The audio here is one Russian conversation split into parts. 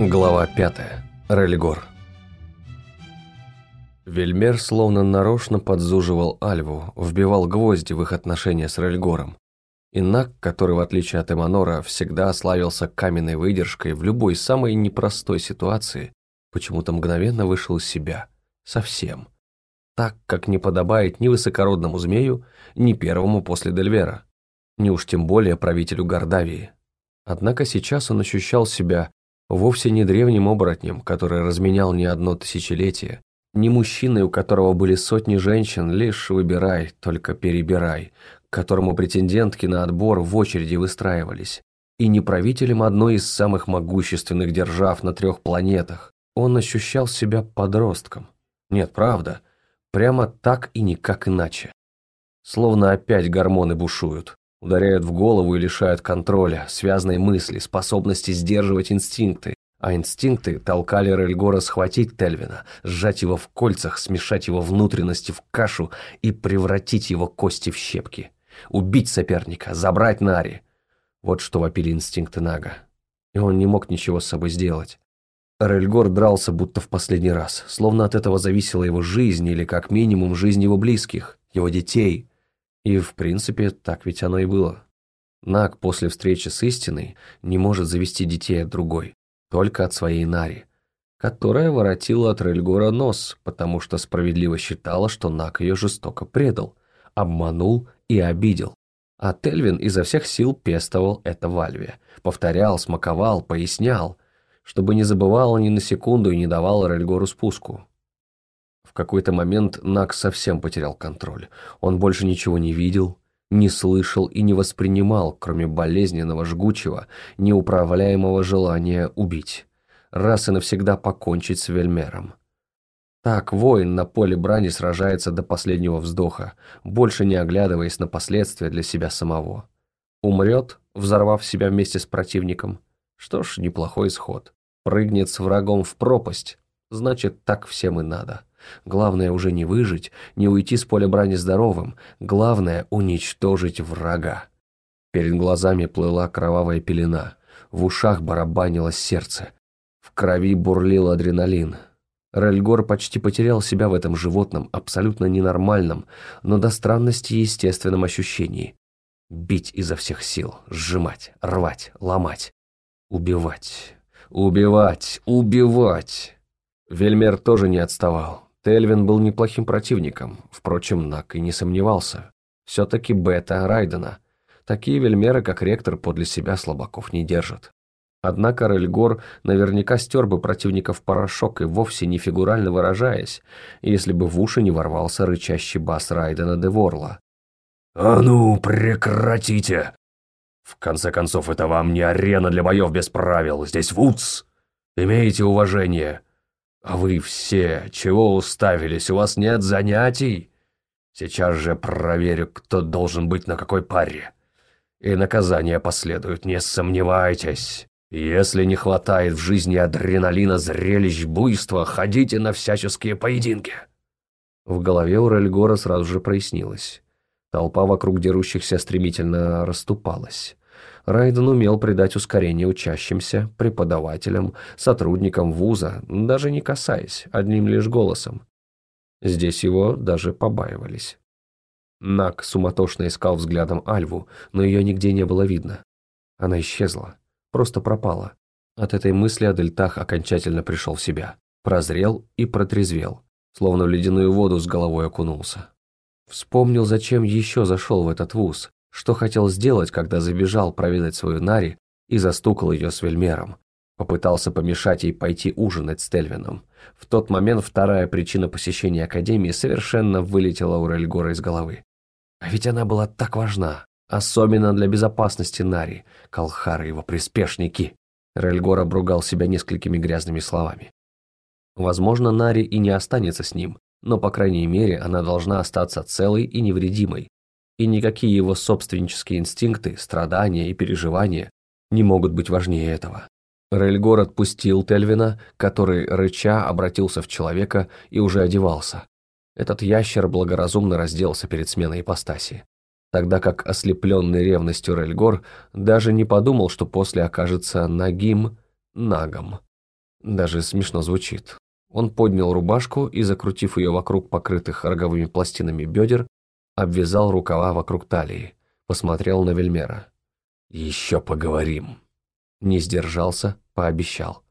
Глава 5. Рельгор. Вельмер словно нарочно подзуживал Альву, вбивал гвозди в их отношения с Рельгором. И Нак, который, в отличие от Эманора, всегда славился каменной выдержкой в любой самой непростой ситуации, почему-то мгновенно вышел из себя. Совсем. Так, как не подобает ни высокородному змею, ни первому после Дельвера, ни уж тем более правителю Гордавии. Однако сейчас он ощущал себя вовсе не древним оборотнем, который разменял не одно тысячелетие, не мужчиной, у которого были сотни женщин, лишь выбирай, только перебирай, к которому претендентки на отбор в очереди выстраивались, и не правителем одной из самых могущественных держав на трех планетах. Он ощущал себя подростком. Нет, правда, прямо так и никак иначе. Словно опять гормоны бушуют. Ударяют в голову и лишают контроля, связанной мысли, способности сдерживать инстинкты. А инстинкты толкали Рельгора схватить Тельвина, сжать его в кольцах, смешать его внутренности в кашу и превратить его кости в щепки. Убить соперника, забрать Нари. Вот что вопили инстинкты Нага. И он не мог ничего с собой сделать. Рельгор дрался будто в последний раз, словно от этого зависела его жизнь или как минимум жизнь его близких, его детей – и, в принципе, так ведь оно и было. Наг после встречи с истиной не может завести детей от другой, только от своей Нари, которая воротила от Рельгора нос, потому что справедливо считала, что Наг ее жестоко предал, обманул и обидел. А Тельвин изо всех сил пестовал это в Альве, повторял, смаковал, пояснял, чтобы не забывала ни на секунду и не давала Рельгору спуску. В какой-то момент Нак совсем потерял контроль. Он больше ничего не видел, не слышал и не воспринимал, кроме болезненного, жгучего, неуправляемого желания убить. Раз и навсегда покончить с Вельмером. Так воин на поле брани сражается до последнего вздоха, больше не оглядываясь на последствия для себя самого. Умрет, взорвав себя вместе с противником. Что ж, неплохой исход. Прыгнет с врагом в пропасть, значит, так всем и надо. Главное уже не выжить, не уйти с поля брани здоровым. Главное — уничтожить врага. Перед глазами плыла кровавая пелена. В ушах барабанило сердце. В крови бурлил адреналин. Рельгор почти потерял себя в этом животном, абсолютно ненормальном, но до странности естественном ощущении. Бить изо всех сил, сжимать, рвать, ломать. Убивать, убивать, убивать. Вельмер тоже не отставал. Тельвин был неплохим противником, впрочем, Нак и не сомневался. Все-таки бета Райдена. Такие вельмеры, как ректор, подле себя слабаков не держат. Однако Рельгор наверняка стер бы противника в порошок и вовсе не фигурально выражаясь, если бы в уши не ворвался рычащий бас Райдена де Ворла. «А ну, прекратите! В конце концов, это вам не арена для боев без правил, здесь Вудс! Имейте уважение!» А вы все чего уставились? У вас нет занятий? Сейчас же проверю, кто должен быть на какой паре. И наказание последует, не сомневайтесь. Если не хватает в жизни адреналина, зрелищ, буйства, ходите на всяческие поединки». В голове у Рельгора сразу же прояснилось. Толпа вокруг дерущихся стремительно расступалась. Райден умел придать ускорение учащимся, преподавателям, сотрудникам вуза, даже не касаясь, одним лишь голосом. Здесь его даже побаивались. Нак суматошно искал взглядом Альву, но ее нигде не было видно. Она исчезла, просто пропала. От этой мысли Адельтах окончательно пришел в себя, прозрел и протрезвел, словно в ледяную воду с головой окунулся. Вспомнил, зачем еще зашел в этот вуз, что хотел сделать, когда забежал проведать свою Нари и застукал ее с Вельмером. Попытался помешать ей пойти ужинать с Тельвином. В тот момент вторая причина посещения Академии совершенно вылетела у Рельгора из головы. А ведь она была так важна, особенно для безопасности Нари, Калхара и его приспешники. Рельгор обругал себя несколькими грязными словами. Возможно, Нари и не останется с ним, но, по крайней мере, она должна остаться целой и невредимой, и никакие его собственнические инстинкты, страдания и переживания не могут быть важнее этого. Рельгор отпустил Тельвина, который, рыча, обратился в человека и уже одевался. Этот ящер благоразумно разделся перед сменой ипостаси. Тогда как ослепленный ревностью Рельгор даже не подумал, что после окажется нагим нагом. Даже смешно звучит. Он поднял рубашку и, закрутив ее вокруг покрытых роговыми пластинами бедер, обвязал рукава вокруг талии, посмотрел на Вельмера. «Еще поговорим». Не сдержался, пообещал.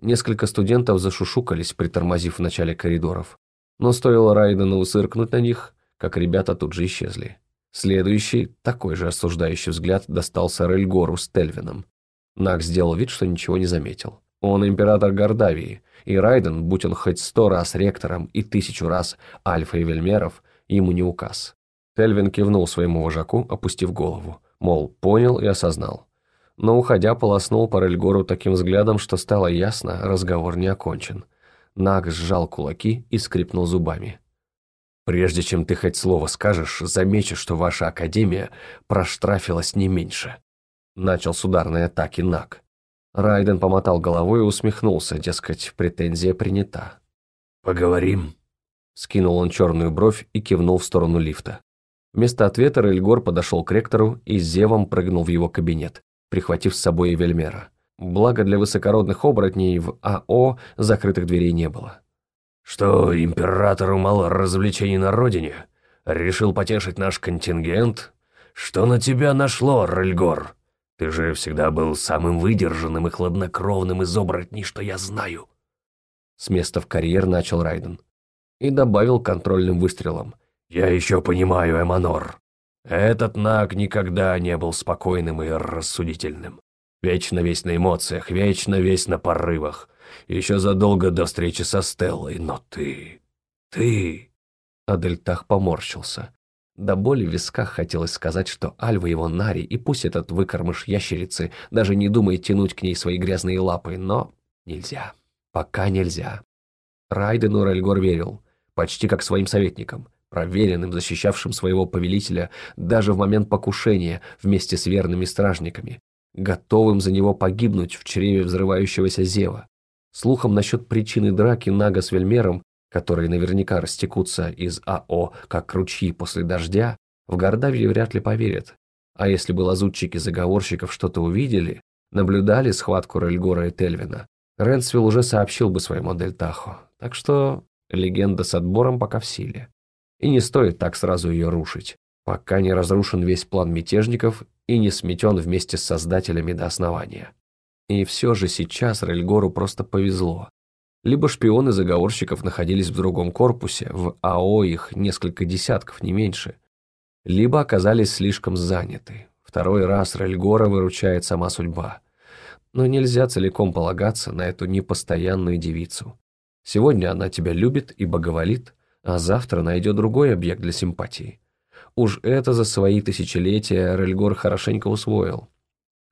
Несколько студентов зашушукались, притормозив в начале коридоров. Но стоило Райдену усыркнуть на них, как ребята тут же исчезли. Следующий, такой же осуждающий взгляд, достался Рельгору с Тельвином. Нак сделал вид, что ничего не заметил. Он император Гордавии, и Райден, будь он хоть сто раз ректором и тысячу раз Альфа и Вельмеров, ему не указ. Тельвин кивнул своему вожаку, опустив голову, мол, понял и осознал. Но, уходя, полоснул по Рельгору таким взглядом, что стало ясно, разговор не окончен. Наг сжал кулаки и скрипнул зубами. «Прежде чем ты хоть слово скажешь, замечу, что ваша академия проштрафилась не меньше». Начал с ударной атаки Наг. Райден помотал головой и усмехнулся, дескать, претензия принята. «Поговорим», — скинул он черную бровь и кивнул в сторону лифта. Вместо ответа Рельгор подошел к ректору и зевом прыгнул в его кабинет, прихватив с собой Эвельмера. Благо для высокородных оборотней в АО закрытых дверей не было. «Что, императору мало развлечений на родине? Решил потешить наш контингент? Что на тебя нашло, Рельгор? Ты же всегда был самым выдержанным и хладнокровным из оборотней, что я знаю». С места в карьер начал Райден. И добавил контрольным выстрелом. «Я еще понимаю, Эманор. Этот Наг никогда не был спокойным и рассудительным. Вечно весь на эмоциях, вечно весь на порывах. Еще задолго до встречи со Стеллой, но ты... ты...» Адельтах поморщился. До боли в висках хотелось сказать, что Альва его Нари, и пусть этот выкормыш ящерицы даже не думает тянуть к ней свои грязные лапы, но нельзя. Пока нельзя. Райдену Рельгор верил, почти как своим советникам, проверенным, защищавшим своего повелителя даже в момент покушения вместе с верными стражниками, готовым за него погибнуть в чреве взрывающегося зева. Слухом насчет причины драки Нага с Вельмером, которые наверняка растекутся из АО, как ручьи после дождя, в Гордавии вряд ли поверят. А если бы лазутчики заговорщиков что-то увидели, наблюдали схватку Рельгора и Тельвина, Ренсвилл уже сообщил бы своему Дельтаху. Так что легенда с отбором пока в силе. И не стоит так сразу ее рушить, пока не разрушен весь план мятежников и не сметен вместе с создателями до основания. И все же сейчас Рельгору просто повезло. Либо шпионы заговорщиков находились в другом корпусе, в АО их несколько десятков, не меньше, либо оказались слишком заняты. Второй раз Рельгора выручает сама судьба. Но нельзя целиком полагаться на эту непостоянную девицу. Сегодня она тебя любит и боговолит, а завтра найдет другой объект для симпатии. Уж это за свои тысячелетия Рельгор хорошенько усвоил.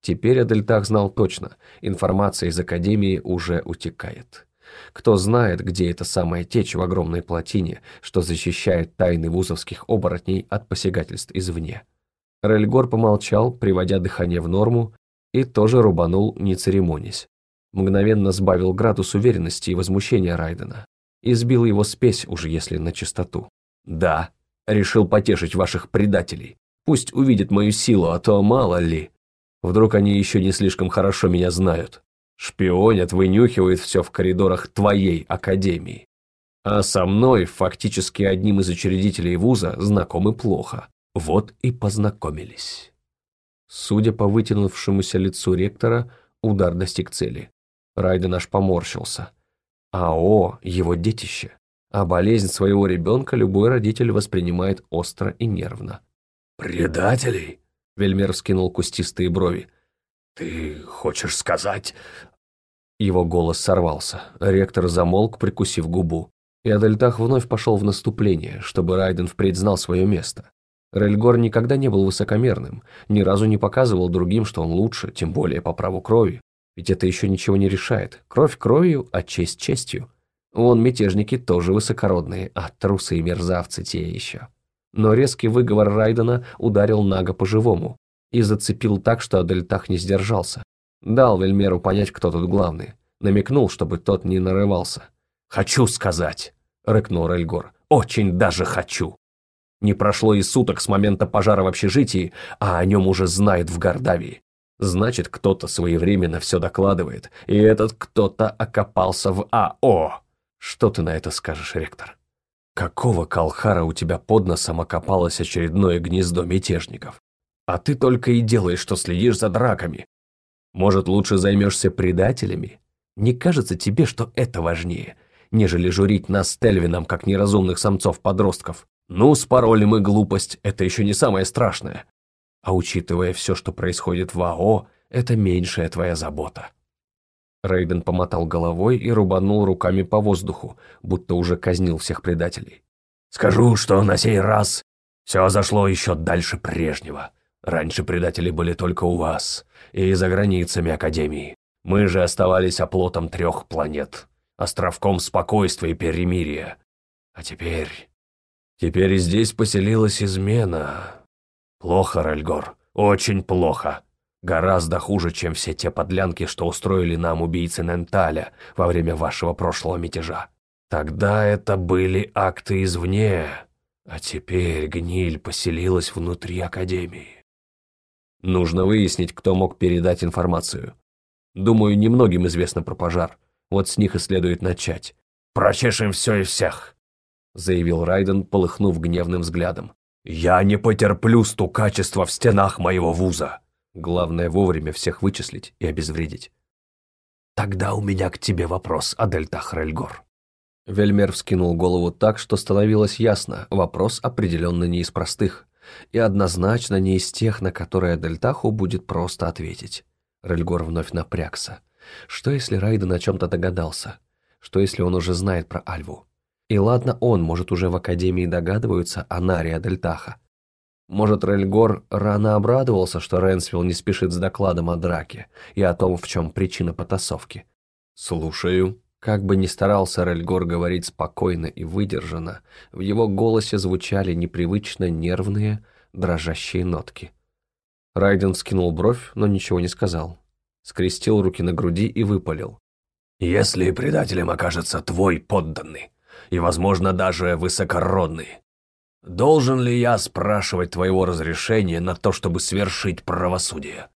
Теперь Адельтах знал точно, информация из Академии уже утекает. Кто знает, где эта самая течь в огромной плотине, что защищает тайны вузовских оборотней от посягательств извне. Рельгор помолчал, приводя дыхание в норму, и тоже рубанул, не церемонясь. Мгновенно сбавил градус уверенности и возмущения Райдена. И сбил его спесь, уже если на чистоту. «Да, решил потешить ваших предателей. Пусть увидит мою силу, а то мало ли...» Вдруг они еще не слишком хорошо меня знают. Шпионят, вынюхивают все в коридорах твоей академии. А со мной, фактически одним из учредителей вуза, знакомы плохо. Вот и познакомились. Судя по вытянувшемуся лицу ректора, удар достиг цели. Райден аж поморщился. АО – его детище. А болезнь своего ребенка любой родитель воспринимает остро и нервно. «Предателей?» Вельмер вскинул кустистые брови. «Ты хочешь сказать...» Его голос сорвался. Ректор замолк, прикусив губу. И Адельтах вновь пошел в наступление, чтобы Райден впредь знал свое место. Рельгор никогда не был высокомерным, ни разу не показывал другим, что он лучше, тем более по праву крови. Ведь это еще ничего не решает. Кровь кровью, а честь честью. Вон мятежники тоже высокородные, а трусы и мерзавцы те еще но резкий выговор Райдена ударил Нага по-живому и зацепил так, что Адельтах не сдержался. Дал Вельмеру понять, кто тут главный. Намекнул, чтобы тот не нарывался. «Хочу сказать!» — рыкнул Рельгор. «Очень даже хочу!» Не прошло и суток с момента пожара в общежитии, а о нем уже знает в Гордавии. Значит, кто-то своевременно все докладывает, и этот кто-то окопался в АО. Что ты на это скажешь, ректор? Какого колхара у тебя под носом окопалось очередное гнездо мятежников? А ты только и делаешь, что следишь за драками. Может, лучше займешься предателями? Не кажется тебе, что это важнее, нежели журить нас с Тельвином, как неразумных самцов-подростков? Ну, спороли мы глупость, это еще не самое страшное. А учитывая все, что происходит в АО, это меньшая твоя забота. Рейден помотал головой и рубанул руками по воздуху, будто уже казнил всех предателей. «Скажу, что на сей раз все зашло еще дальше прежнего. Раньше предатели были только у вас и за границами Академии. Мы же оставались оплотом трех планет, островком спокойствия и перемирия. А теперь... Теперь здесь поселилась измена. Плохо, Рельгор, очень плохо. Гораздо хуже, чем все те подлянки, что устроили нам убийцы Ненталя во время вашего прошлого мятежа. Тогда это были акты извне, а теперь гниль поселилась внутри Академии. Нужно выяснить, кто мог передать информацию. Думаю, немногим известно про пожар. Вот с них и следует начать. «Прочешем все и всех», — заявил Райден, полыхнув гневным взглядом. «Я не потерплю стукачества в стенах моего вуза». Главное вовремя всех вычислить и обезвредить. «Тогда у меня к тебе вопрос, Адельтах Рельгор». Вельмер вскинул голову так, что становилось ясно, вопрос определенно не из простых, и однозначно не из тех, на которые Адельтаху будет просто ответить. Рельгор вновь напрягся. Что если Райден о чем-то догадался? Что если он уже знает про Альву? И ладно он, может, уже в Академии догадываются о Наре Адельтаха, может, Рельгор рано обрадовался, что Ренсвилл не спешит с докладом о драке и о том, в чем причина потасовки. «Слушаю». Как бы ни старался Рельгор говорить спокойно и выдержанно, в его голосе звучали непривычно нервные, дрожащие нотки. Райден скинул бровь, но ничего не сказал. Скрестил руки на груди и выпалил. «Если предателем окажется твой подданный, и, возможно, даже высокородный, Должен ли я спрашивать твоего разрешения на то, чтобы свершить правосудие?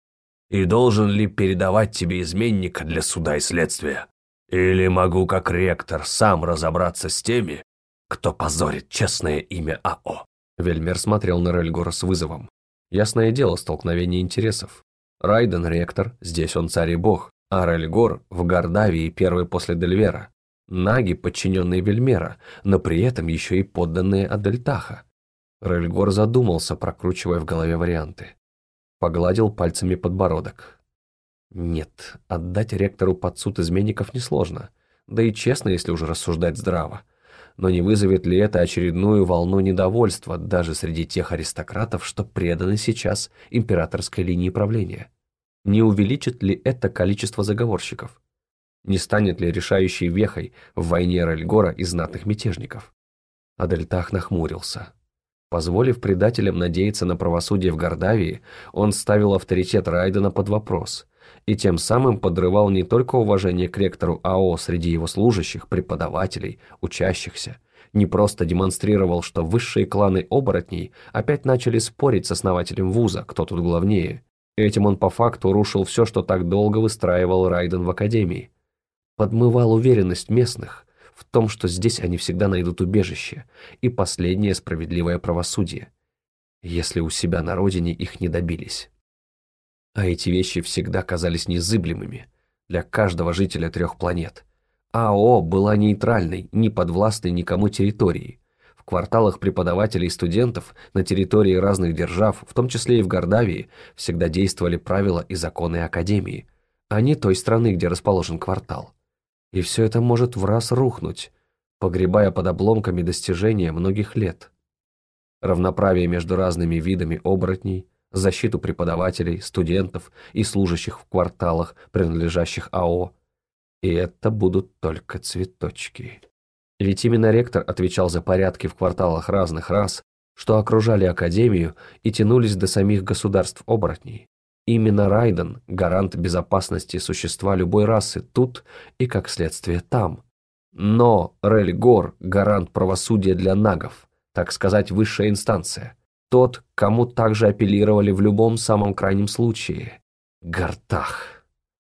И должен ли передавать тебе изменника для суда и следствия? Или могу, как ректор, сам разобраться с теми, кто позорит честное имя АО?» Вельмер смотрел на Рельгора с вызовом. Ясное дело, столкновение интересов. Райден – ректор, здесь он царь и бог, а Рельгор в Гордавии первый после Дельвера. Наги, подчиненные Вельмера, но при этом еще и подданные Адельтаха. Рельгор задумался, прокручивая в голове варианты. Погладил пальцами подбородок. Нет, отдать ректору под суд изменников несложно. Да и честно, если уже рассуждать здраво. Но не вызовет ли это очередную волну недовольства даже среди тех аристократов, что преданы сейчас императорской линии правления? Не увеличит ли это количество заговорщиков? Не станет ли решающей вехой в войне Рельгора и знатных мятежников? Адельтах нахмурился. Позволив предателям надеяться на правосудие в Гордавии, он ставил авторитет Райдена под вопрос и тем самым подрывал не только уважение к ректору АО среди его служащих, преподавателей, учащихся, не просто демонстрировал, что высшие кланы оборотней опять начали спорить с основателем вуза, кто тут главнее. Этим он по факту рушил все, что так долго выстраивал Райден в Академии подмывал уверенность местных в том, что здесь они всегда найдут убежище и последнее справедливое правосудие, если у себя на родине их не добились. А эти вещи всегда казались незыблемыми для каждого жителя трех планет. АО была нейтральной, не подвластной никому территории. В кварталах преподавателей и студентов на территории разных держав, в том числе и в Гордавии, всегда действовали правила и законы Академии, а не той страны, где расположен квартал и все это может в раз рухнуть, погребая под обломками достижения многих лет. Равноправие между разными видами оборотней, защиту преподавателей, студентов и служащих в кварталах, принадлежащих АО. И это будут только цветочки. Ведь именно ректор отвечал за порядки в кварталах разных рас, что окружали Академию и тянулись до самих государств оборотней. Именно Райден – гарант безопасности существа любой расы тут и, как следствие, там. Но Рельгор – гарант правосудия для нагов, так сказать, высшая инстанция. Тот, кому также апеллировали в любом самом крайнем случае. Гартах.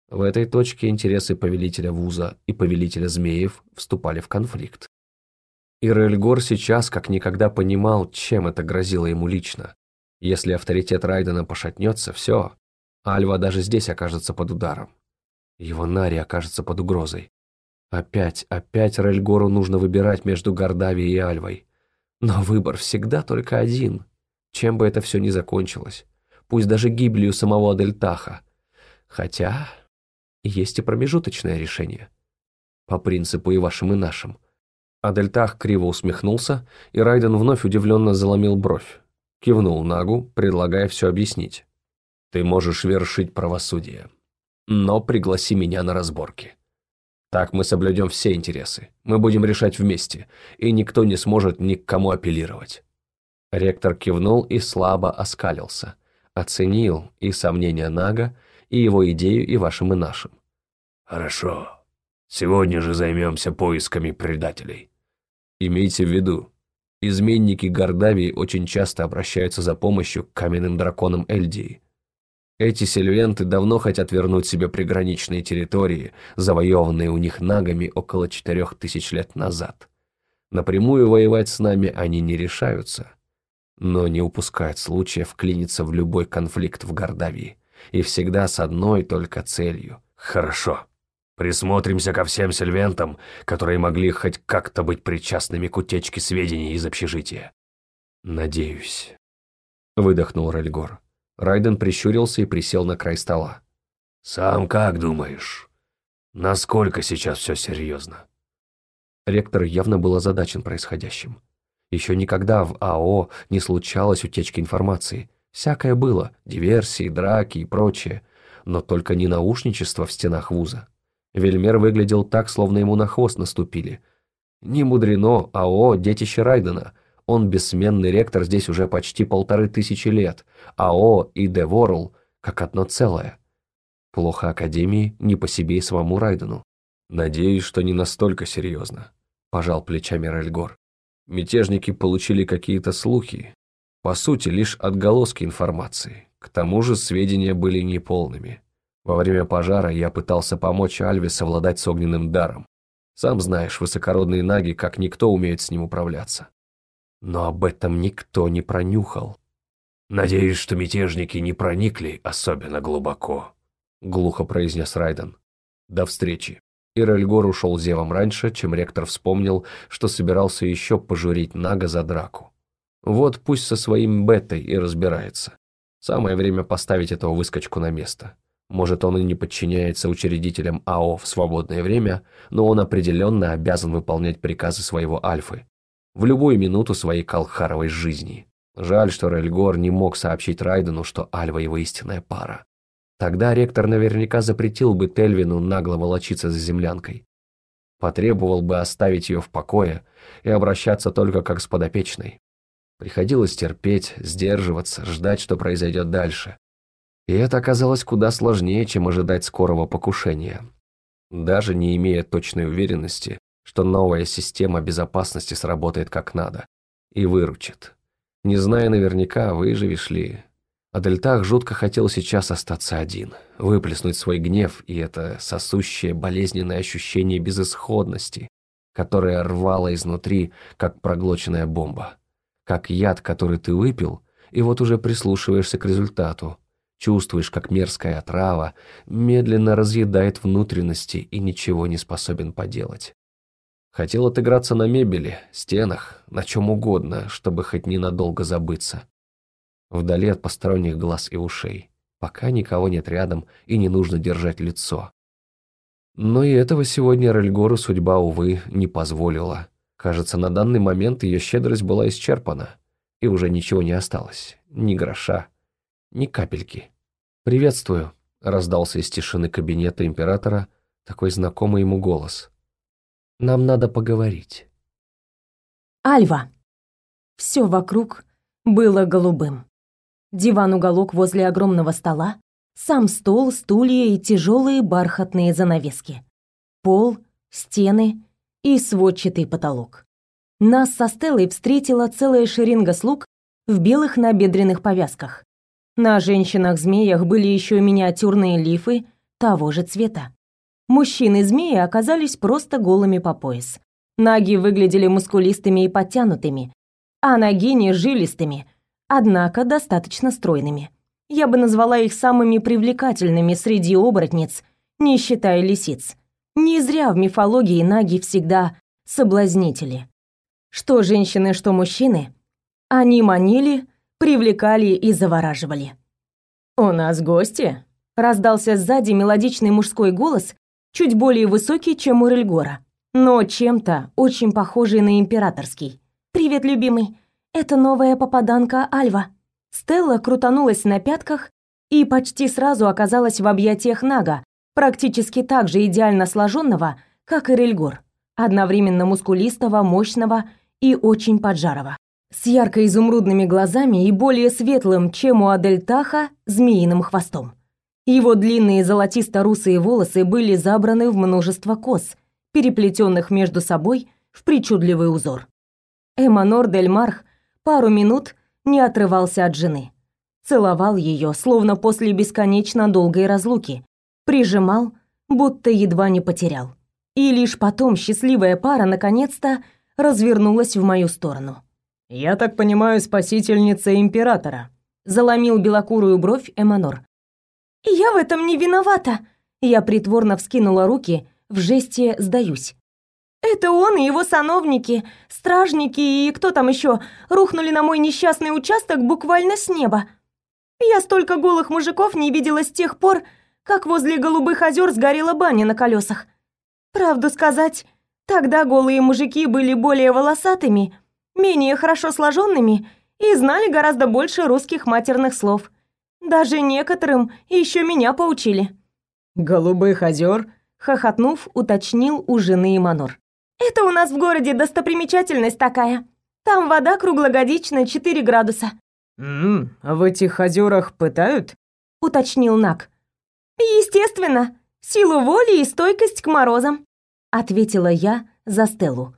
В этой точке интересы повелителя вуза и повелителя змеев вступали в конфликт. И Рельгор сейчас как никогда понимал, чем это грозило ему лично. Если авторитет Райдена пошатнется, все, Альва даже здесь окажется под ударом. Его Нари окажется под угрозой. Опять, опять Рельгору нужно выбирать между Гордавией и Альвой. Но выбор всегда только один. Чем бы это все ни закончилось. Пусть даже гибелью самого Адельтаха. Хотя есть и промежуточное решение. По принципу и вашим, и нашим. Адельтах криво усмехнулся, и Райден вновь удивленно заломил бровь. Кивнул Нагу, предлагая все объяснить. «Ты можешь вершить правосудие, но пригласи меня на разборки. Так мы соблюдем все интересы, мы будем решать вместе, и никто не сможет ни к кому апеллировать». Ректор кивнул и слабо оскалился. Оценил и сомнения Нага, и его идею, и вашим, и нашим. «Хорошо. Сегодня же займемся поисками предателей». Имейте в виду, изменники Гордавии очень часто обращаются за помощью к каменным драконам Эльдии. Эти сильвенты давно хотят вернуть себе приграничные территории, завоеванные у них нагами около четырех тысяч лет назад. Напрямую воевать с нами они не решаются, но не упускают случая вклиниться в любой конфликт в Гордавии, и всегда с одной только целью. «Хорошо», Присмотримся ко всем сельвентам, которые могли хоть как-то быть причастными к утечке сведений из общежития. Надеюсь. Выдохнул Рельгор. Райден прищурился и присел на край стола. «Сам как думаешь? Насколько сейчас все серьезно?» Ректор явно был озадачен происходящим. Еще никогда в АО не случалось утечки информации. Всякое было, диверсии, драки и прочее, но только не наушничество в стенах вуза. Вельмер выглядел так, словно ему на хвост наступили. Не мудрено, АО – детище Райдена. Он бессменный ректор здесь уже почти полторы тысячи лет. АО и Деворл как одно целое. Плохо Академии, не по себе и самому Райдену. Надеюсь, что не настолько серьезно. Пожал плечами Рельгор. Мятежники получили какие-то слухи. По сути, лишь отголоски информации. К тому же сведения были неполными. Во время пожара я пытался помочь Альве совладать с огненным даром. Сам знаешь, высокородные наги как никто умеют с ним управляться. Но об этом никто не пронюхал. «Надеюсь, что мятежники не проникли особенно глубоко», — глухо произнес Райден. «До встречи». И Рельгор ушел зевом раньше, чем ректор вспомнил, что собирался еще пожурить Нага за драку. Вот пусть со своим бетой и разбирается. Самое время поставить этого выскочку на место. Может, он и не подчиняется учредителям АО в свободное время, но он определенно обязан выполнять приказы своего Альфы в любую минуту своей колхаровой жизни. Жаль, что Рельгор не мог сообщить Райдену, что Альва его истинная пара. Тогда ректор наверняка запретил бы Тельвину нагло волочиться за землянкой. Потребовал бы оставить ее в покое и обращаться только как с подопечной. Приходилось терпеть, сдерживаться, ждать, что произойдет дальше. И это оказалось куда сложнее, чем ожидать скорого покушения. Даже не имея точной уверенности, что новая система безопасности сработает как надо и выручит. Не зная наверняка, выживешь ли. Адельтах жутко хотел сейчас остаться один, выплеснуть свой гнев и это сосущее болезненное ощущение безысходности, которое рвало изнутри, как проглоченная бомба. Как яд, который ты выпил, и вот уже прислушиваешься к результату, Чувствуешь, как мерзкая отрава медленно разъедает внутренности и ничего не способен поделать. Хотел отыграться на мебели, стенах, на чем угодно, чтобы хоть ненадолго забыться. Вдали от посторонних глаз и ушей, пока никого нет рядом и не нужно держать лицо. Но и этого сегодня Рельгору судьба, увы, не позволила. Кажется, на данный момент ее щедрость была исчерпана, и уже ничего не осталось, ни гроша, ни капельки. «Приветствую», — раздался из тишины кабинета императора такой знакомый ему голос. «Нам надо поговорить». «Альва!» Все вокруг было голубым. Диван-уголок возле огромного стола, сам стол, стулья и тяжелые бархатные занавески. Пол, стены и сводчатый потолок. Нас со Стеллой встретила целая шеренга слуг в белых набедренных повязках. На женщинах-змеях были еще миниатюрные лифы того же цвета. Мужчины-змеи оказались просто голыми по пояс. Наги выглядели мускулистыми и подтянутыми, а нагини — жилистыми, однако достаточно стройными. Я бы назвала их самыми привлекательными среди оборотниц, не считая лисиц. Не зря в мифологии наги всегда соблазнители. Что женщины, что мужчины, они манили, привлекали и завораживали. «У нас гости?» — раздался сзади мелодичный мужской голос, чуть более высокий, чем у Рельгора, но чем-то очень похожий на императорский. «Привет, любимый. Это новая попаданка Альва». Стелла крутанулась на пятках и почти сразу оказалась в объятиях Нага, практически так же идеально сложенного, как и Рельгор, одновременно мускулистого, мощного и очень поджарого, с ярко-изумрудными глазами и более светлым, чем у Адельтаха, змеиным хвостом. Его длинные золотисто-русые волосы были забраны в множество кос, переплетенных между собой в причудливый узор. Эманор Дель Марх пару минут не отрывался от жены. Целовал ее, словно после бесконечно долгой разлуки, прижимал, будто едва не потерял. И лишь потом счастливая пара наконец-то развернулась в мою сторону. «Я так понимаю, спасительница императора», — заломил белокурую бровь Эманор. «Я в этом не виновата!» Я притворно вскинула руки, в жесте «сдаюсь». Это он и его сановники, стражники и кто там еще, рухнули на мой несчастный участок буквально с неба. Я столько голых мужиков не видела с тех пор, как возле Голубых озер сгорела баня на колесах. Правду сказать, тогда голые мужики были более волосатыми, менее хорошо сложенными и знали гораздо больше русских матерных слов. Даже некоторым еще меня поучили. «Голубых озер?» — хохотнув, уточнил у жены Иманор. Это у нас в городе достопримечательность такая. Там вода круглогодично 4 градуса. «Ммм, в этих озерах пытают?» — уточнил Нак. «Естественно, силу воли и стойкость к морозам», — ответила я за Стеллу.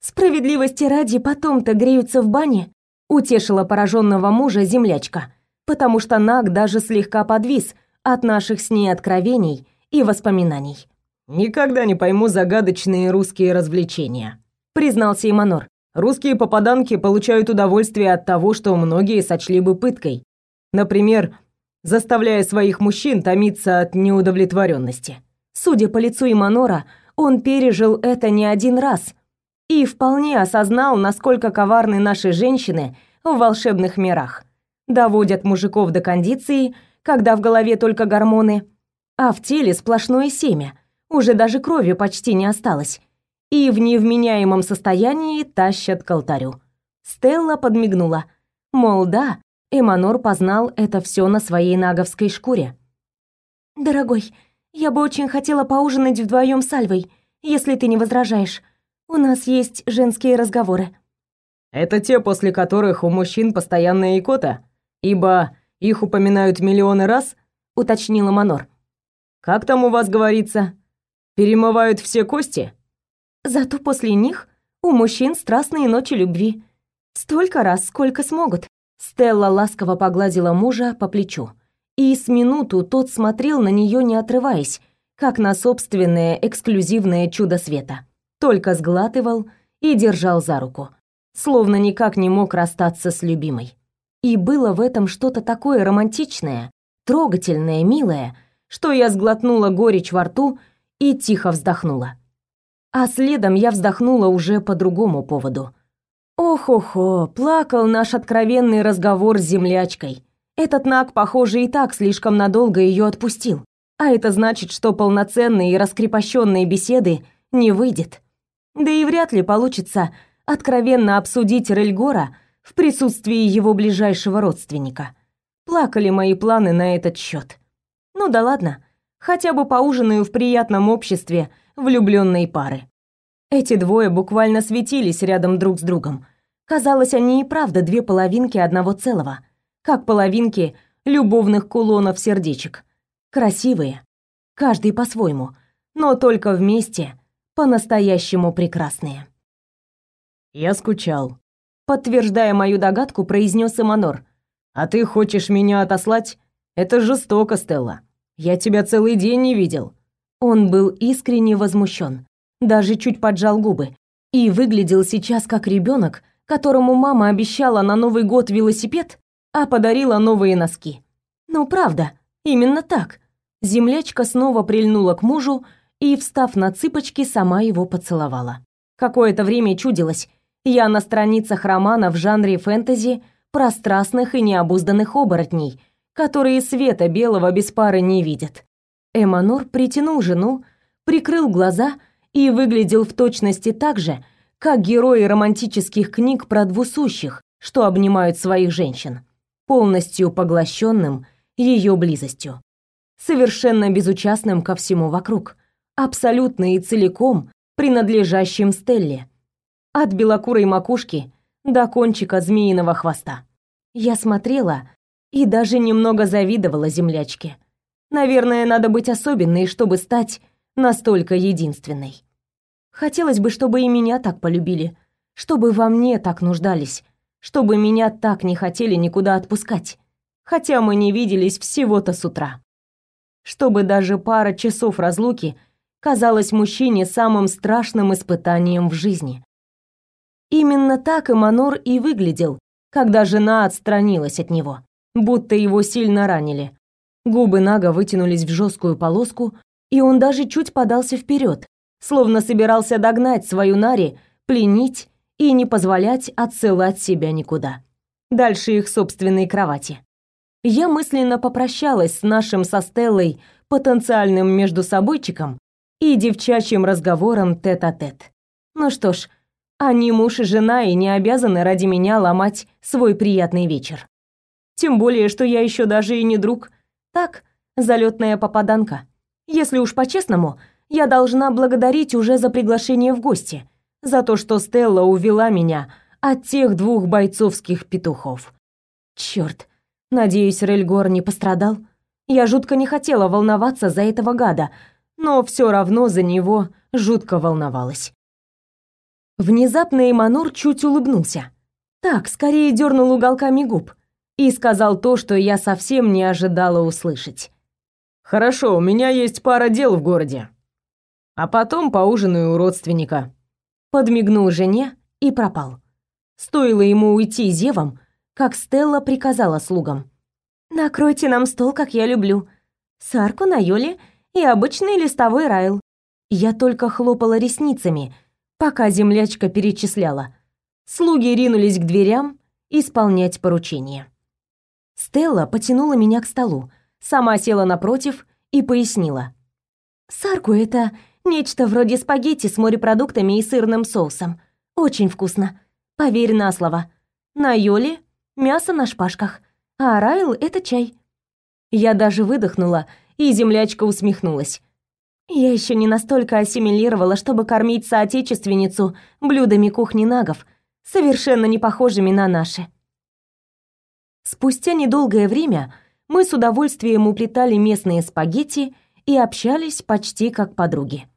«Справедливости ради потом-то греются в бане», — утешила пораженного мужа землячка, потому что Нак даже слегка подвис от наших с ней откровений и воспоминаний. «Никогда не пойму загадочные русские развлечения», — признался Иманор. «Русские попаданки получают удовольствие от того, что многие сочли бы пыткой. Например, заставляя своих мужчин томиться от неудовлетворенности. Судя по лицу Иманора, он пережил это не один раз и вполне осознал, насколько коварны наши женщины в волшебных мирах. Доводят мужиков до кондиции, когда в голове только гормоны, а в теле сплошное семя — уже даже крови почти не осталось, и в невменяемом состоянии тащат к алтарю. Стелла подмигнула. Мол, да, Эманор познал это все на своей наговской шкуре. «Дорогой, я бы очень хотела поужинать вдвоем с Альвой, если ты не возражаешь. У нас есть женские разговоры». «Это те, после которых у мужчин постоянная икота, ибо их упоминают миллионы раз?» — уточнила Манор. «Как там у вас говорится? Перемывают все кости? Зато после них у мужчин страстные ночи любви. Столько раз, сколько смогут. Стелла ласково погладила мужа по плечу. И с минуту тот смотрел на нее, не отрываясь, как на собственное эксклюзивное чудо света. Только сглатывал и держал за руку. Словно никак не мог расстаться с любимой. И было в этом что-то такое романтичное, трогательное, милое, что я сглотнула горечь во рту и тихо вздохнула. А следом я вздохнула уже по другому поводу. Ох-охо, плакал наш откровенный разговор с землячкой. Этот наг, похоже, и так слишком надолго ее отпустил. А это значит, что полноценной и раскрепощенной беседы не выйдет. Да и вряд ли получится откровенно обсудить Рельгора в присутствии его ближайшего родственника. Плакали мои планы на этот счет. Ну да ладно, хотя бы поужинаю в приятном обществе влюбленной пары. Эти двое буквально светились рядом друг с другом. Казалось, они и правда две половинки одного целого, как половинки любовных кулонов-сердечек. Красивые, каждый по-своему, но только вместе по-настоящему прекрасные. «Я скучал», — подтверждая мою догадку, произнес Эманор. «А ты хочешь меня отослать? Это жестоко, Стелла. Я тебя целый день не видел». Он был искренне возмущен, даже чуть поджал губы и выглядел сейчас как ребенок, которому мама обещала на Новый год велосипед, а подарила новые носки. Ну, правда, именно так. Землячка снова прильнула к мужу и, встав на цыпочки, сама его поцеловала. Какое-то время чудилось. Я на страницах романа в жанре фэнтези про страстных и необузданных оборотней, которые света белого без пары не видят. Эманор притянул жену, прикрыл глаза и выглядел в точности так же, как герои романтических книг про двусущих, что обнимают своих женщин, полностью поглощенным ее близостью, совершенно безучастным ко всему вокруг, абсолютно и целиком принадлежащим Стелле, от белокурой макушки до кончика змеиного хвоста. Я смотрела и даже немного завидовала землячке. Наверное, надо быть особенной, чтобы стать настолько единственной. Хотелось бы, чтобы и меня так полюбили, чтобы во мне так нуждались, чтобы меня так не хотели никуда отпускать, хотя мы не виделись всего-то с утра. Чтобы даже пара часов разлуки казалась мужчине самым страшным испытанием в жизни. Именно так Эманор и выглядел, когда жена отстранилась от него, будто его сильно ранили, Губы Нага вытянулись в жесткую полоску, и он даже чуть подался вперед, словно собирался догнать свою Нари, пленить и не позволять отсылать себя никуда. Дальше их собственной кровати. Я мысленно попрощалась с нашим со Стеллой потенциальным междусобойчиком и девчачьим разговором тет-а-тет. -тет. Ну что ж, они муж и жена и не обязаны ради меня ломать свой приятный вечер. Тем более, что я еще даже и не друг, так, залетная попаданка. Если уж по-честному, я должна благодарить уже за приглашение в гости, за то, что Стелла увела меня от тех двух бойцовских петухов. Черт, надеюсь, Рельгор не пострадал. Я жутко не хотела волноваться за этого гада, но все равно за него жутко волновалась. Внезапно Иманур чуть улыбнулся. Так, скорее дернул уголками губ и сказал то, что я совсем не ожидала услышать. «Хорошо, у меня есть пара дел в городе. А потом поужинаю у родственника». Подмигнул жене и пропал. Стоило ему уйти зевом, как Стелла приказала слугам. «Накройте нам стол, как я люблю. Сарку на Йоле и обычный листовой райл». Я только хлопала ресницами, пока землячка перечисляла. Слуги ринулись к дверям исполнять поручение. Стелла потянула меня к столу, сама села напротив и пояснила. «Сарку — это нечто вроде спагетти с морепродуктами и сырным соусом. Очень вкусно. Поверь на слово. На Йоле — мясо на шпажках, а Райл — это чай». Я даже выдохнула, и землячка усмехнулась. Я еще не настолько ассимилировала, чтобы кормить соотечественницу блюдами кухни нагов, совершенно не похожими на наши. Спустя недолгое время мы с удовольствием уплетали местные спагетти и общались почти как подруги.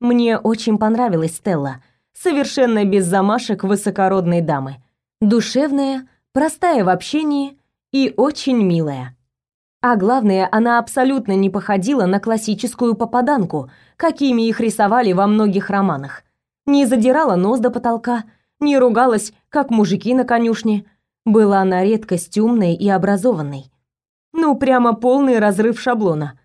Мне очень понравилась Стелла, совершенно без замашек высокородной дамы. Душевная, простая в общении и очень милая. А главное, она абсолютно не походила на классическую попаданку, какими их рисовали во многих романах. Не задирала нос до потолка, не ругалась, как мужики на конюшне – была на редкость умной и образованной. Ну, прямо полный разрыв шаблона.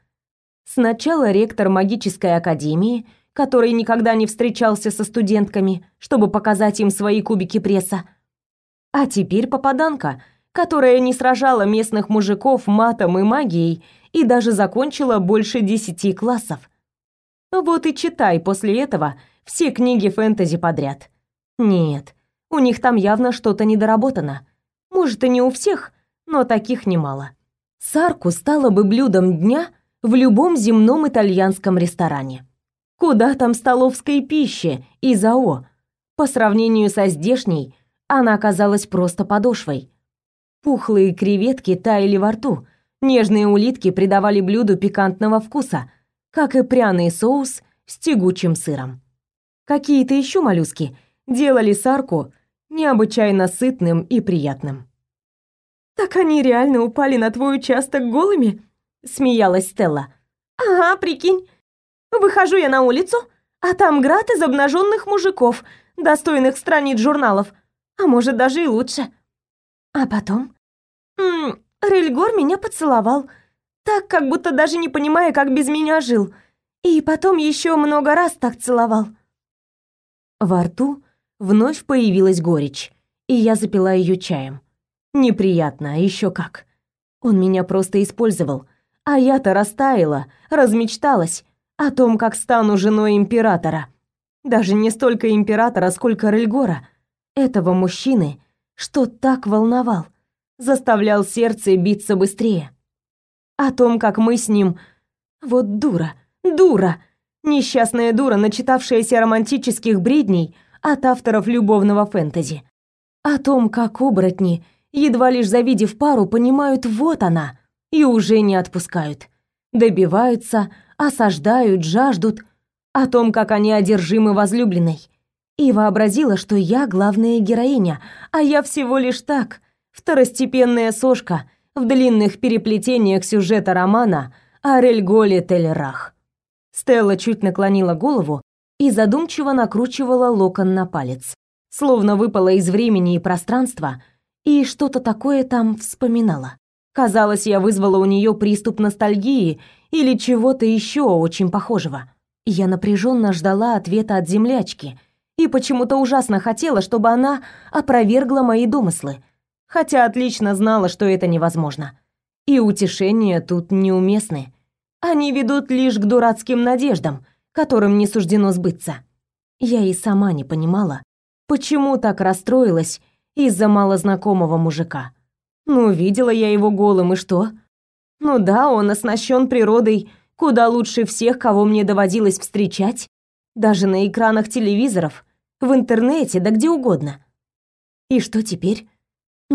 Сначала ректор магической академии, который никогда не встречался со студентками, чтобы показать им свои кубики пресса. А теперь попаданка, которая не сражала местных мужиков матом и магией и даже закончила больше десяти классов. Вот и читай после этого все книги фэнтези подряд. Нет, у них там явно что-то недоработано. Может, и не у всех, но таких немало. Сарку стало бы блюдом дня в любом земном итальянском ресторане. Куда там столовской пищи из АО? По сравнению со здешней, она оказалась просто подошвой. Пухлые креветки таяли во рту, нежные улитки придавали блюду пикантного вкуса, как и пряный соус с тягучим сыром. Какие-то еще моллюски делали сарку необычайно сытным и приятным. Так они реально упали на твой участок голыми?» — смеялась Стелла. «Ага, прикинь. Выхожу я на улицу, а там град из обнаженных мужиков, достойных страниц журналов, а может даже и лучше. А потом... Рельгор меня поцеловал, так, как будто даже не понимая, как без меня жил. И потом еще много раз так целовал. Во рту вновь появилась горечь, и я запила ее чаем. Неприятно, а еще как. Он меня просто использовал, а я-то растаяла, размечталась о том, как стану женой императора. Даже не столько императора, сколько Рельгора, этого мужчины, что так волновал, заставлял сердце биться быстрее. О том, как мы с ним... Вот дура, дура, несчастная дура, начитавшаяся романтических бредней от авторов любовного фэнтези. О том, как оборотни едва лишь завидев пару, понимают, вот она, и уже не отпускают. Добиваются, осаждают, жаждут, о том, как они одержимы возлюбленной. И вообразила, что я главная героиня, а я всего лишь так, второстепенная сошка в длинных переплетениях сюжета романа о Рельголе Телерах. Стелла чуть наклонила голову и задумчиво накручивала локон на палец, словно выпала из времени и пространства и что-то такое там вспоминала. Казалось, я вызвала у нее приступ ностальгии или чего-то еще очень похожего. Я напряженно ждала ответа от землячки и почему-то ужасно хотела, чтобы она опровергла мои домыслы, хотя отлично знала, что это невозможно. И утешения тут неуместны. Они ведут лишь к дурацким надеждам, которым не суждено сбыться. Я и сама не понимала, почему так расстроилась из-за малознакомого мужика. Ну, видела я его голым, и что? Ну да, он оснащен природой куда лучше всех, кого мне доводилось встречать, даже на экранах телевизоров, в интернете, да где угодно. И что теперь?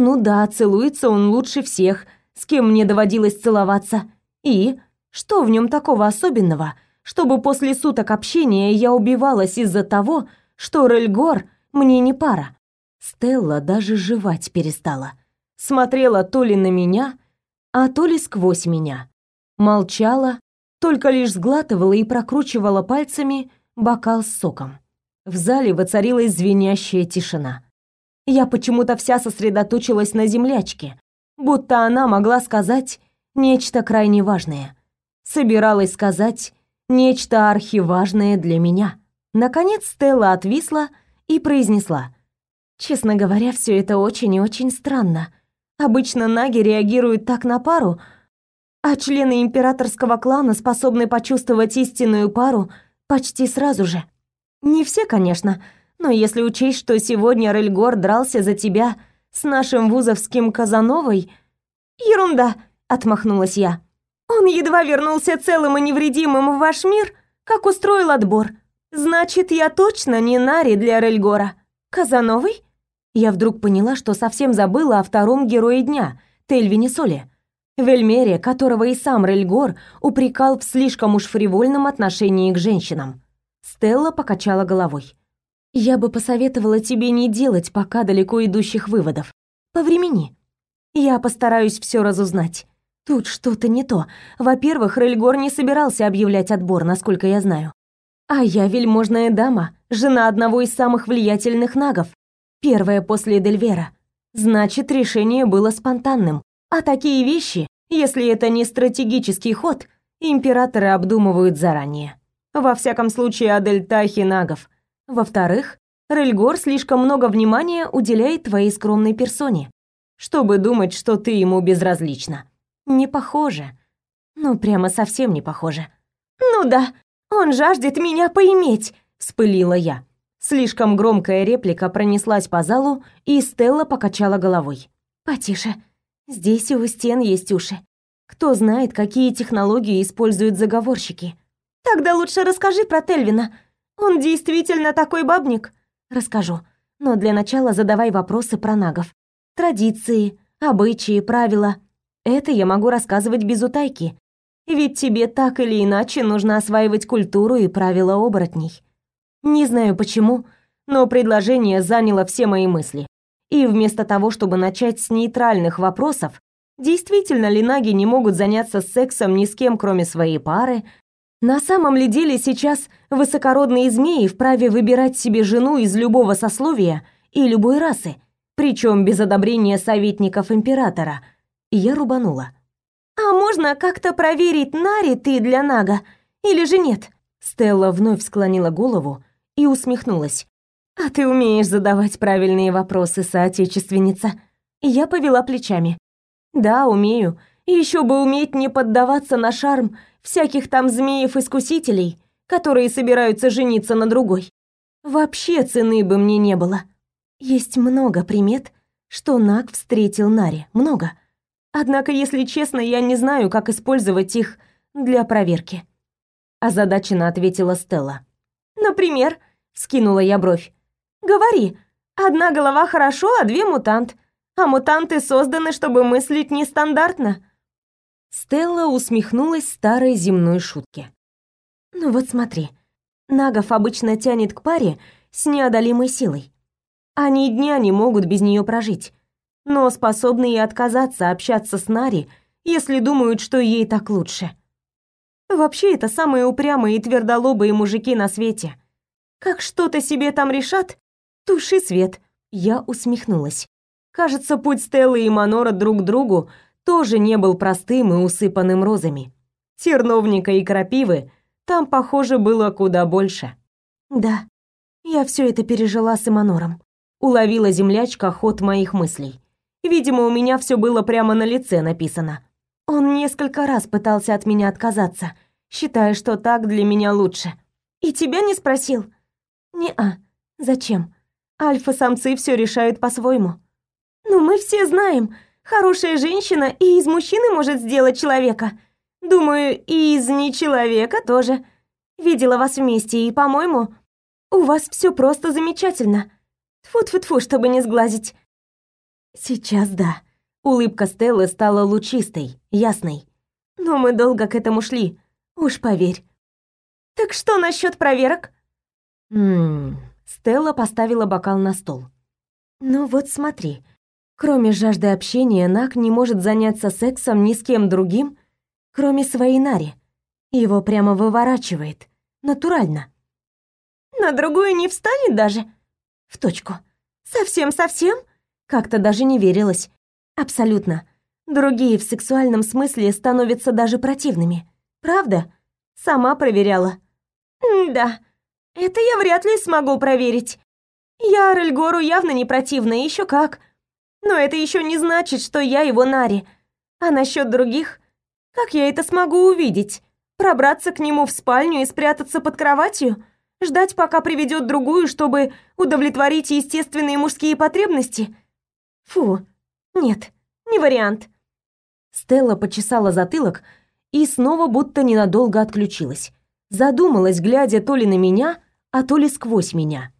Ну да, целуется он лучше всех, с кем мне доводилось целоваться. И что в нем такого особенного, чтобы после суток общения я убивалась из-за того, что Рельгор мне не пара? Стелла даже жевать перестала. Смотрела то ли на меня, а то ли сквозь меня. Молчала, только лишь сглатывала и прокручивала пальцами бокал с соком. В зале воцарилась звенящая тишина. Я почему-то вся сосредоточилась на землячке, будто она могла сказать нечто крайне важное. Собиралась сказать нечто архиважное для меня. Наконец Стелла отвисла и произнесла. «Честно говоря, все это очень и очень странно. Обычно наги реагируют так на пару, а члены императорского клана способны почувствовать истинную пару почти сразу же. Не все, конечно, но если учесть, что сегодня Рельгор дрался за тебя с нашим вузовским Казановой... Ерунда, отмахнулась я. Он едва вернулся целым и невредимым в ваш мир, как устроил отбор. Значит, я точно не Нари для Рельгора. Казановой? Я вдруг поняла, что совсем забыла о втором герое дня, Тельвине Соле. Вельмере, которого и сам Рельгор упрекал в слишком уж фривольном отношении к женщинам. Стелла покачала головой. Я бы посоветовала тебе не делать пока далеко идущих выводов. По времени. Я постараюсь все разузнать. Тут что-то не то. Во-первых, Рельгор не собирался объявлять отбор, насколько я знаю. А я вельможная дама, жена одного из самых влиятельных нагов. Первая после Дельвера. Значит, решение было спонтанным. А такие вещи, если это не стратегический ход, императоры обдумывают заранее. Во всяком случае, Адельтахи нагов – во-вторых, Рельгор слишком много внимания уделяет твоей скромной персоне, чтобы думать, что ты ему безразлична. Не похоже. Ну, прямо совсем не похоже. «Ну да, он жаждет меня поиметь», — вспылила я. Слишком громкая реплика пронеслась по залу, и Стелла покачала головой. «Потише. Здесь у стен есть уши. Кто знает, какие технологии используют заговорщики. Тогда лучше расскажи про Тельвина. Он действительно такой бабник? Расскажу. Но для начала задавай вопросы про нагов. Традиции, обычаи, правила. Это я могу рассказывать без утайки. Ведь тебе так или иначе нужно осваивать культуру и правила оборотней. Не знаю почему, но предложение заняло все мои мысли. И вместо того, чтобы начать с нейтральных вопросов, действительно ли наги не могут заняться сексом ни с кем, кроме своей пары, на самом ли деле сейчас высокородные змеи вправе выбирать себе жену из любого сословия и любой расы, причем без одобрения советников императора, я рубанула. «А можно как-то проверить, Нари ты для Нага или же нет?» Стелла вновь склонила голову и усмехнулась. «А ты умеешь задавать правильные вопросы, соотечественница». Я повела плечами. «Да, умею. Еще бы уметь не поддаваться на шарм всяких там змеев-искусителей, которые собираются жениться на другой. Вообще цены бы мне не было. Есть много примет, что Наг встретил Нари. Много. Однако, если честно, я не знаю, как использовать их для проверки. Озадаченно ответила Стелла. Например, скинула я бровь. Говори. Одна голова хорошо, а две мутант. А мутанты созданы, чтобы мыслить нестандартно. Стелла усмехнулась старой земной шутке. Ну вот смотри. Нагов обычно тянет к паре с неодолимой силой. Они дня не могут без нее прожить но способны и отказаться общаться с Нари, если думают, что ей так лучше. Вообще, это самые упрямые и твердолобые мужики на свете. Как что-то себе там решат, туши свет. Я усмехнулась. Кажется, путь Стеллы и Манора друг к другу тоже не был простым и усыпанным розами. Терновника и крапивы там, похоже, было куда больше. Да, я все это пережила с Эманором. Уловила землячка ход моих мыслей. Видимо, у меня все было прямо на лице написано. Он несколько раз пытался от меня отказаться, считая, что так для меня лучше. И тебя не спросил? Не-а. Зачем? Альфа-самцы все решают по-своему. Ну, мы все знаем, хорошая женщина и из мужчины может сделать человека. Думаю, и из нечеловека тоже. Видела вас вместе, и, по-моему, у вас все просто замечательно. Тфу-тфу-тфу, чтобы не сглазить. Сейчас да. Улыбка Стеллы стала лучистой, ясной. Но мы долго к этому шли, уж поверь. Так что насчет проверок? Ммм, Стелла поставила бокал на стол. Ну вот смотри. Кроме жажды общения, Нак не может заняться сексом ни с кем другим, кроме своей Нари. Его прямо выворачивает. Натурально. На другую не встанет даже? В точку. Совсем-совсем? Как-то даже не верилось. Абсолютно. Другие в сексуальном смысле становятся даже противными. Правда? Сама проверяла. да. Это я вряд ли смогу проверить. Я Рельгору явно не противна, еще как. Но это еще не значит, что я его Нари. А насчет других, как я это смогу увидеть? Пробраться к нему в спальню и спрятаться под кроватью? Ждать, пока приведет другую, чтобы удовлетворить естественные мужские потребности? Фу, нет, не вариант. Стелла почесала затылок и снова будто ненадолго отключилась. Задумалась, глядя то ли на меня, а то ли сквозь меня.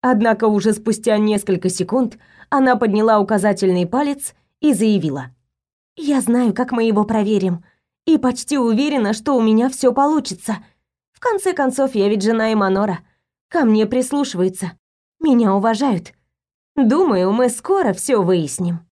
Однако уже спустя несколько секунд она подняла указательный палец и заявила. «Я знаю, как мы его проверим, и почти уверена, что у меня все получится. В конце концов, я ведь жена Эманора. Ко мне прислушиваются. Меня уважают. Думаю, мы скоро все выясним.